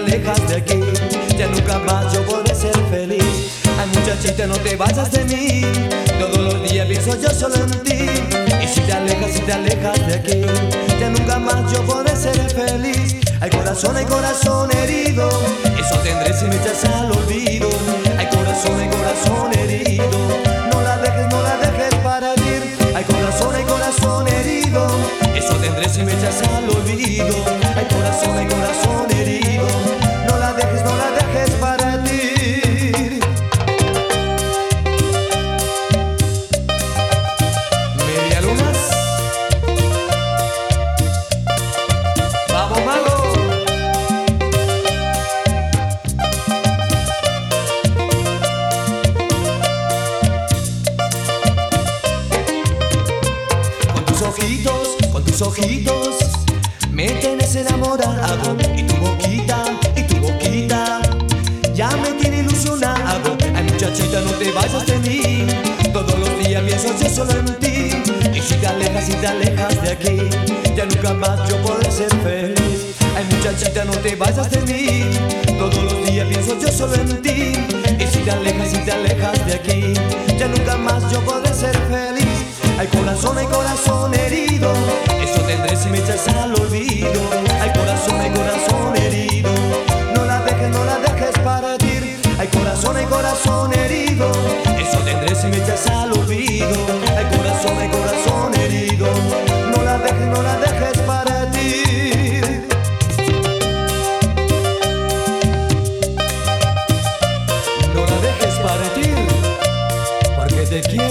alejas de aquí, ya nunca más yo podré ser feliz. Ay muchachita, no te vayas de mí, todos los días pienso yo solo en ti. Y si te alejas, si te alejas de aquí, ya nunca más yo podré ser feliz. Hay corazón, hay corazón herido, eso tendré si me echas al olvido. Hay corazón, hay corazón herido, no la dejes, no la dejes para ir. Hay corazón, hay corazón herido, eso tendré si me echas al olvido. Ojitos, con tus ojitos, me tienes enamorado. Y tu boquita, y tu boquita, ya me tiene ilusionado. Ay, muchachita, no te vayas de mí. Todos los días pienso yo solo en ti. Y si te alejas, si te alejas de aquí, ya nunca más yo podré ser feliz. Ay, muchachita, no te vayas de mí. Todos los días pienso yo solo en ti. Y si te alejas, si te alejas de aquí, ya nunca más yo podré al olvido. hay corazón, ay, corazón herido. No la dejes, no la dejes partir. Hay corazón, ay, corazón herido. Eso tendré si me echas al olvido. Hay corazón, ay, corazón herido. No la dejes, no la dejes partir. No la dejes partir. Porque te quiero.